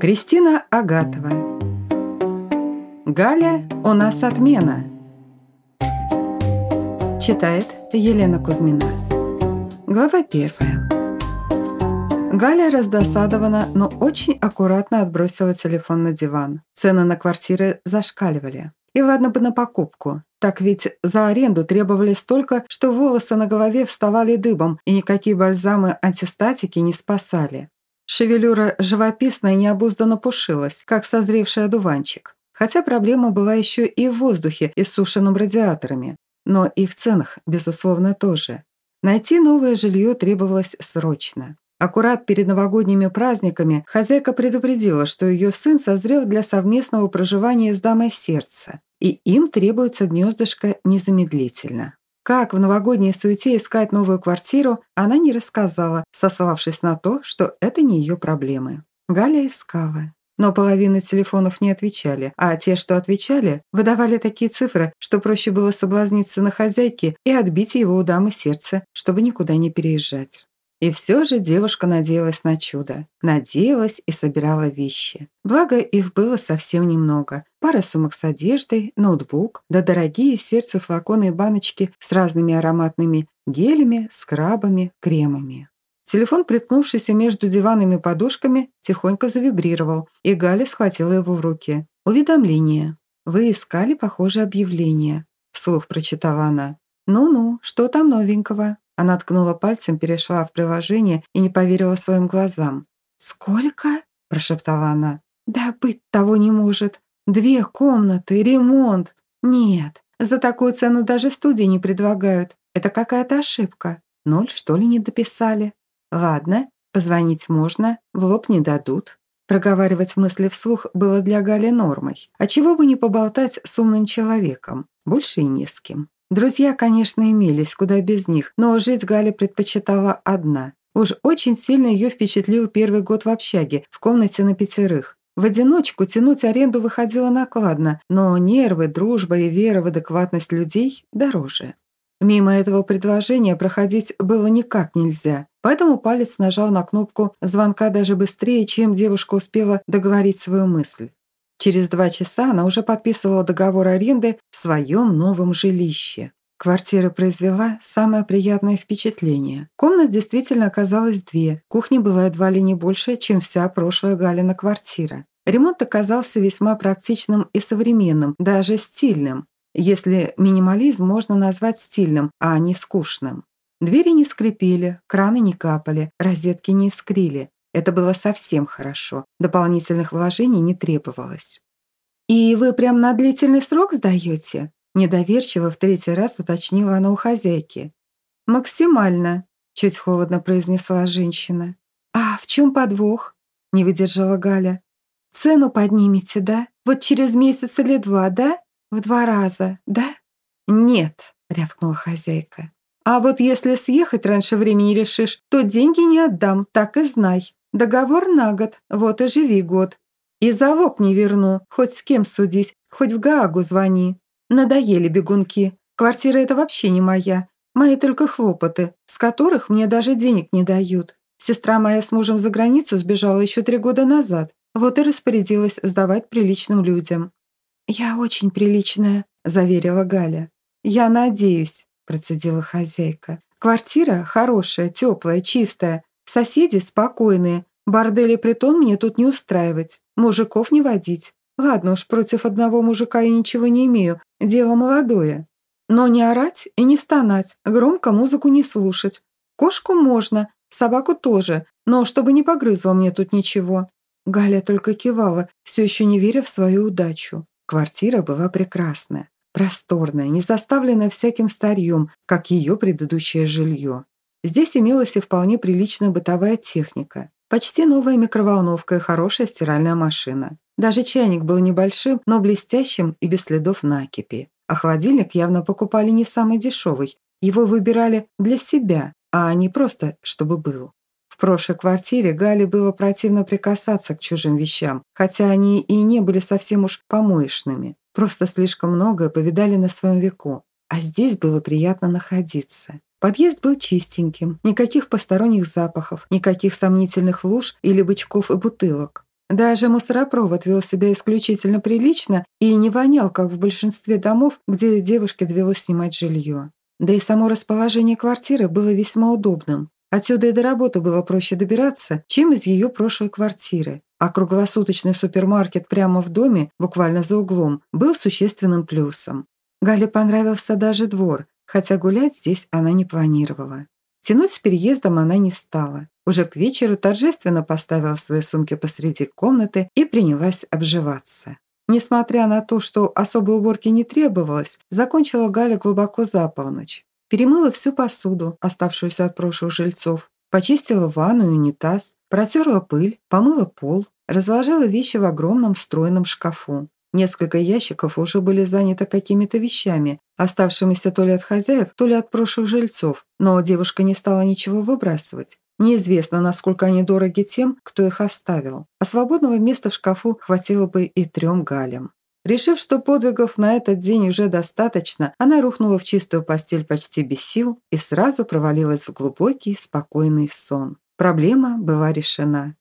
Кристина Агатова Галя, у нас отмена Читает Елена Кузьмина Глава первая Галя раздосадована, но очень аккуратно отбросила телефон на диван. Цены на квартиры зашкаливали. И ладно бы на покупку. Так ведь за аренду требовали столько, что волосы на голове вставали дыбом, и никакие бальзамы-антистатики не спасали. Шевелюра живописно и необузданно пушилась, как созревший одуванчик. Хотя проблема была еще и в воздухе, иссушенном радиаторами. Но и в ценах, безусловно, тоже. Найти новое жилье требовалось срочно. Аккурат перед новогодними праздниками хозяйка предупредила, что ее сын созрел для совместного проживания с дамой сердца, и им требуется гнездышко незамедлительно. Как в новогодней суете искать новую квартиру, она не рассказала, сославшись на то, что это не ее проблемы. Галя искала. Но половина телефонов не отвечали, а те, что отвечали, выдавали такие цифры, что проще было соблазниться на хозяйке и отбить его у дамы сердце, чтобы никуда не переезжать. И все же девушка надеялась на чудо. Надеялась и собирала вещи. Благо, их было совсем немного. Пара сумок с одеждой, ноутбук, да дорогие сердцу флаконы и баночки с разными ароматными гелями, скрабами, кремами. Телефон, приткнувшийся между диванами и подушками, тихонько завибрировал, и Галя схватила его в руки. «Уведомление. Вы искали похожее объявление», – вслух прочитала она. «Ну-ну, что там новенького?» Она ткнула пальцем, перешла в приложение и не поверила своим глазам. «Сколько?» – прошептала она. «Да быть того не может. Две комнаты, ремонт. Нет, за такую цену даже студии не предлагают. Это какая-то ошибка. Ноль, что ли, не дописали? Ладно, позвонить можно, в лоб не дадут». Проговаривать мысли вслух было для Гали нормой. А чего бы не поболтать с умным человеком? Больше и не с кем. Друзья, конечно, имелись, куда без них, но жить Галя предпочитала одна. Уж очень сильно ее впечатлил первый год в общаге, в комнате на пятерых. В одиночку тянуть аренду выходило накладно, но нервы, дружба и вера в адекватность людей дороже. Мимо этого предложения проходить было никак нельзя, поэтому палец нажал на кнопку звонка даже быстрее, чем девушка успела договорить свою мысль. Через два часа она уже подписывала договор аренды в своем новом жилище. Квартира произвела самое приятное впечатление. Комнат действительно оказалось две. Кухня была едва ли не больше, чем вся прошлая Галина квартира. Ремонт оказался весьма практичным и современным, даже стильным, если минимализм можно назвать стильным, а не скучным. Двери не скрипели, краны не капали, розетки не искрили. Это было совсем хорошо. Дополнительных вложений не требовалось. «И вы прям на длительный срок сдаете?» Недоверчиво в третий раз уточнила она у хозяйки. «Максимально», – чуть холодно произнесла женщина. «А в чем подвох?» – не выдержала Галя. «Цену поднимете, да? Вот через месяц или два, да? В два раза, да?» «Нет», – рявкнула хозяйка. «А вот если съехать раньше времени решишь, то деньги не отдам, так и знай. Договор на год, вот и живи год. И залог не верну, хоть с кем судись, хоть в Гаагу звони. Надоели бегунки. Квартира это вообще не моя. Мои только хлопоты, с которых мне даже денег не дают. Сестра моя с мужем за границу сбежала еще три года назад. Вот и распорядилась сдавать приличным людям. «Я очень приличная», – заверила Галя. «Я надеюсь», – процедила хозяйка. «Квартира хорошая, теплая, чистая. Соседи спокойные. Бордели притон мне тут не устраивать. Мужиков не водить. Ладно уж, против одного мужика я ничего не имею. Дело молодое. Но не орать и не стонать, громко музыку не слушать. Кошку можно, собаку тоже, но чтобы не погрызла мне тут ничего. Галя только кивала, все еще не веря в свою удачу. Квартира была прекрасная, просторная, не заставленная всяким старьем, как ее предыдущее жилье. Здесь имелась и вполне приличная бытовая техника. Почти новая микроволновка и хорошая стиральная машина. Даже чайник был небольшим, но блестящим и без следов накипи. А холодильник явно покупали не самый дешевый. Его выбирали для себя, а не просто, чтобы был. В прошлой квартире Гале было противно прикасаться к чужим вещам, хотя они и не были совсем уж помоечными. Просто слишком многое повидали на своем веку. А здесь было приятно находиться. Подъезд был чистеньким, никаких посторонних запахов, никаких сомнительных луж или бычков и бутылок. Даже мусоропровод вел себя исключительно прилично и не вонял, как в большинстве домов, где девушке довелось снимать жилье. Да и само расположение квартиры было весьма удобным. Отсюда и до работы было проще добираться, чем из ее прошлой квартиры. А круглосуточный супермаркет прямо в доме, буквально за углом, был существенным плюсом. Гале понравился даже двор, хотя гулять здесь она не планировала. Тянуть с переездом она не стала. Уже к вечеру торжественно поставила свои сумки посреди комнаты и принялась обживаться. Несмотря на то, что особой уборки не требовалось, закончила Галя глубоко за полночь. Перемыла всю посуду, оставшуюся от прошлых жильцов, почистила ванну и унитаз, протерла пыль, помыла пол, разложила вещи в огромном стройном шкафу. Несколько ящиков уже были заняты какими-то вещами, оставшимися то ли от хозяев, то ли от прошлых жильцов, но девушка не стала ничего выбрасывать. Неизвестно, насколько они дороги тем, кто их оставил, а свободного места в шкафу хватило бы и трем галям. Решив, что подвигов на этот день уже достаточно, она рухнула в чистую постель почти без сил и сразу провалилась в глубокий, спокойный сон. Проблема была решена.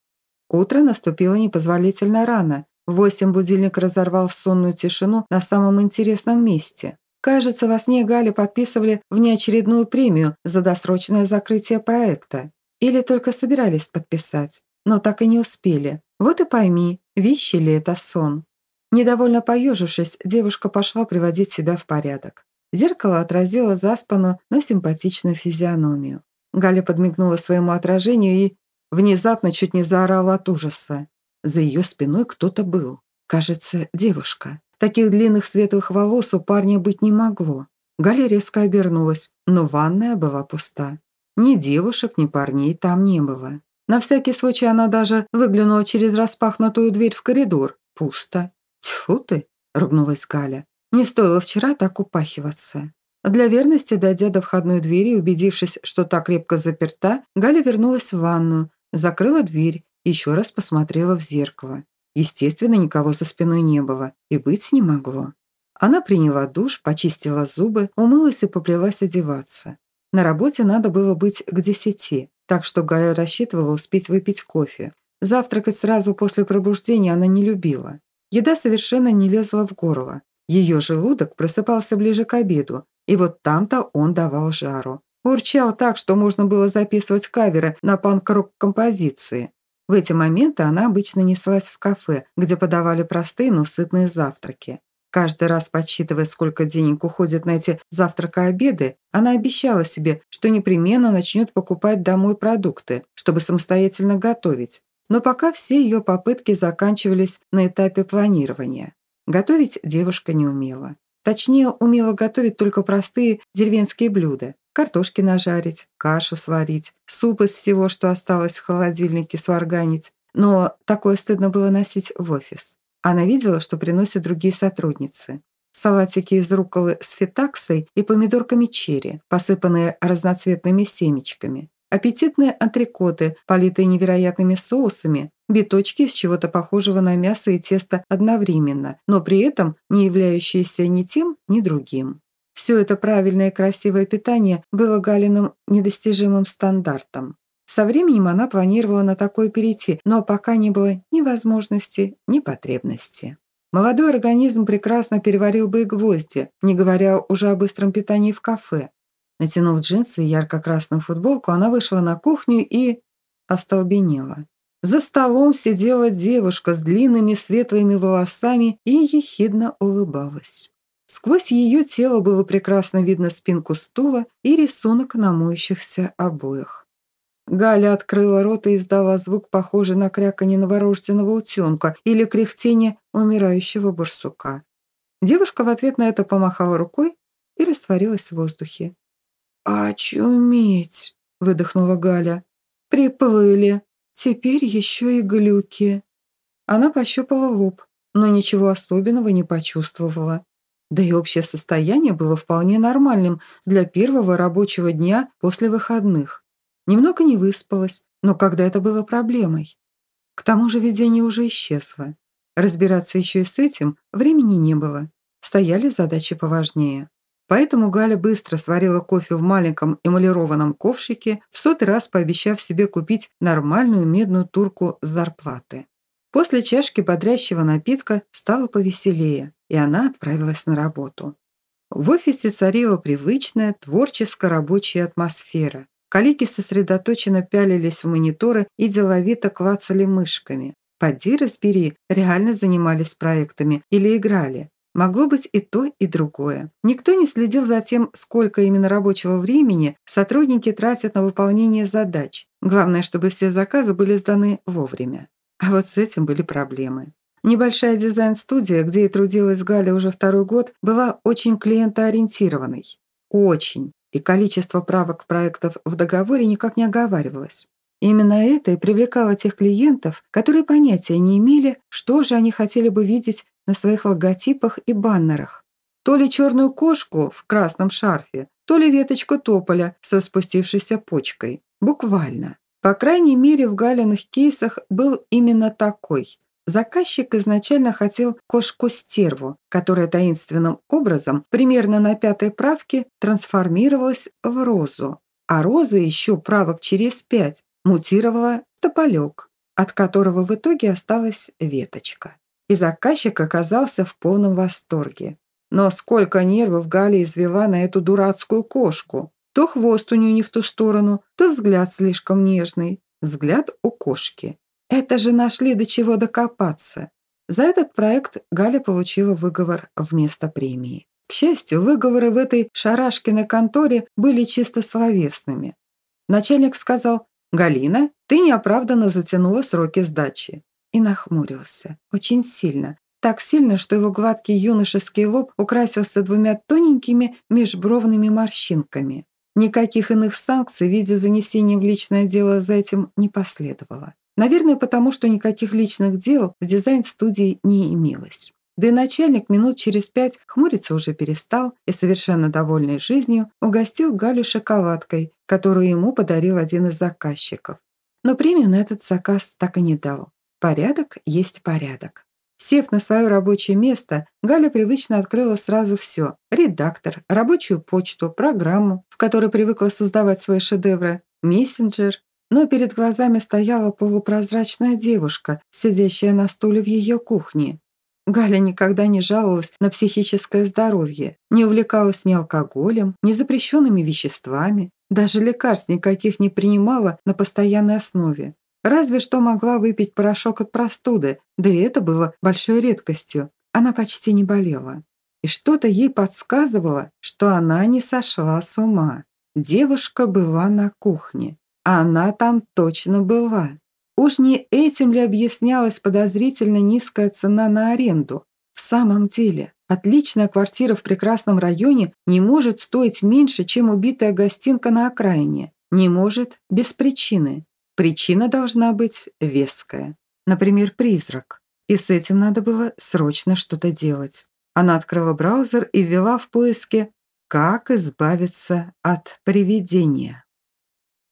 Утро наступило непозволительно рано. В восемь будильник разорвал сонную тишину на самом интересном месте. Кажется, во сне Гали подписывали внеочередную премию за досрочное закрытие проекта. Или только собирались подписать, но так и не успели. Вот и пойми, вещи ли это сон. Недовольно поежившись, девушка пошла приводить себя в порядок. Зеркало отразило заспанную, но симпатичную физиономию. Галя подмигнула своему отражению и внезапно чуть не заорала от ужаса. За ее спиной кто-то был. Кажется, девушка. Таких длинных светлых волос у парня быть не могло. Галя резко обернулась, но ванная была пуста. Ни девушек, ни парней там не было. На всякий случай она даже выглянула через распахнутую дверь в коридор. Пусто. «Тьфу ты!» – ругнулась Галя. «Не стоило вчера так упахиваться». Для верности, дойдя до входной двери и убедившись, что та крепко заперта, Галя вернулась в ванную, закрыла дверь, еще раз посмотрела в зеркало. Естественно, никого за спиной не было, и быть не могло. Она приняла душ, почистила зубы, умылась и поплелась одеваться. На работе надо было быть к десяти, так что Галя рассчитывала успеть выпить кофе. Завтракать сразу после пробуждения она не любила. Еда совершенно не лезла в горло. Ее желудок просыпался ближе к обеду, и вот там-то он давал жару. Урчал так, что можно было записывать каверы на панк-рок композиции. В эти моменты она обычно неслась в кафе, где подавали простые, но сытные завтраки. Каждый раз подсчитывая, сколько денег уходит на эти завтрака-обеды, она обещала себе, что непременно начнет покупать домой продукты, чтобы самостоятельно готовить. Но пока все ее попытки заканчивались на этапе планирования. Готовить девушка не умела. Точнее, умела готовить только простые деревенские блюда. Картошки нажарить, кашу сварить, суп из всего, что осталось в холодильнике, сварганить. Но такое стыдно было носить в офис. Она видела, что приносят другие сотрудницы. Салатики из рукколы с фетаксой и помидорками черри, посыпанные разноцветными семечками. Аппетитные антрикоты, политые невероятными соусами, биточки из чего-то похожего на мясо и тесто одновременно, но при этом не являющиеся ни тем, ни другим. Все это правильное и красивое питание было Галиным недостижимым стандартом. Со временем она планировала на такое перейти, но пока не было ни возможности, ни потребности. Молодой организм прекрасно переварил бы и гвозди, не говоря уже о быстром питании в кафе. Натянув джинсы и ярко-красную футболку, она вышла на кухню и... остолбенела. За столом сидела девушка с длинными светлыми волосами и ехидно улыбалась. Сквозь ее тело было прекрасно видно спинку стула и рисунок на моющихся обоях. Галя открыла рот и издала звук, похожий на кряканье новорожденного утенка или кряхтение умирающего барсука. Девушка в ответ на это помахала рукой и растворилась в воздухе. «Очуметь!» – выдохнула Галя. «Приплыли. Теперь еще и глюки». Она пощупала лоб, но ничего особенного не почувствовала. Да и общее состояние было вполне нормальным для первого рабочего дня после выходных. Немного не выспалась, но когда это было проблемой? К тому же видение уже исчезло. Разбираться еще и с этим времени не было. Стояли задачи поважнее. Поэтому Галя быстро сварила кофе в маленьком эмалированном ковшике, в сотый раз пообещав себе купить нормальную медную турку с зарплаты. После чашки бодрящего напитка стало повеселее, и она отправилась на работу. В офисе царила привычная творческо-рабочая атмосфера. Коллеги сосредоточенно пялились в мониторы и деловито клацали мышками. Поди разбери, реально занимались проектами или играли. Могло быть и то, и другое. Никто не следил за тем, сколько именно рабочего времени сотрудники тратят на выполнение задач. Главное, чтобы все заказы были сданы вовремя. А вот с этим были проблемы. Небольшая дизайн-студия, где и трудилась Галя уже второй год, была очень клиентоориентированной. Очень. И количество правок проектов в договоре никак не оговаривалось. Именно это и привлекало тех клиентов, которые понятия не имели, что же они хотели бы видеть на своих логотипах и баннерах. То ли черную кошку в красном шарфе, то ли веточку тополя со спустившейся почкой. Буквально. По крайней мере, в Галиных кейсах был именно такой. Заказчик изначально хотел кошку-стерву, которая таинственным образом, примерно на пятой правке, трансформировалась в розу. А роза еще правок через пять мутировала в тополек, от которого в итоге осталась веточка. И заказчик оказался в полном восторге. Но сколько нервов Галя извела на эту дурацкую кошку. То хвост у нее не в ту сторону, то взгляд слишком нежный. Взгляд у кошки. Это же нашли до чего докопаться. За этот проект Галя получила выговор вместо премии. К счастью, выговоры в этой шарашкиной конторе были чисто словесными. Начальник сказал, «Галина, ты неоправданно затянула сроки сдачи». И нахмурился. Очень сильно. Так сильно, что его гладкий юношеский лоб украсился двумя тоненькими межбровными морщинками. Никаких иных санкций в виде занесения в личное дело за этим не последовало. Наверное, потому что никаких личных дел в дизайн-студии не имелось. Да и начальник минут через пять хмуриться уже перестал и, совершенно довольный жизнью, угостил Галю шоколадкой, которую ему подарил один из заказчиков. Но премию на этот заказ так и не дал. Порядок есть порядок. Сев на свое рабочее место, Галя привычно открыла сразу все. Редактор, рабочую почту, программу, в которой привыкла создавать свои шедевры, мессенджер. Но перед глазами стояла полупрозрачная девушка, сидящая на стуле в ее кухне. Галя никогда не жаловалась на психическое здоровье, не увлекалась ни алкоголем, ни запрещенными веществами, даже лекарств никаких не принимала на постоянной основе. Разве что могла выпить порошок от простуды, да и это было большой редкостью. Она почти не болела. И что-то ей подсказывало, что она не сошла с ума. Девушка была на кухне. А она там точно была. Уж не этим ли объяснялась подозрительно низкая цена на аренду? В самом деле, отличная квартира в прекрасном районе не может стоить меньше, чем убитая гостинка на окраине. Не может без причины. Причина должна быть веская. Например, призрак. И с этим надо было срочно что-то делать. Она открыла браузер и ввела в поиске «Как избавиться от привидения».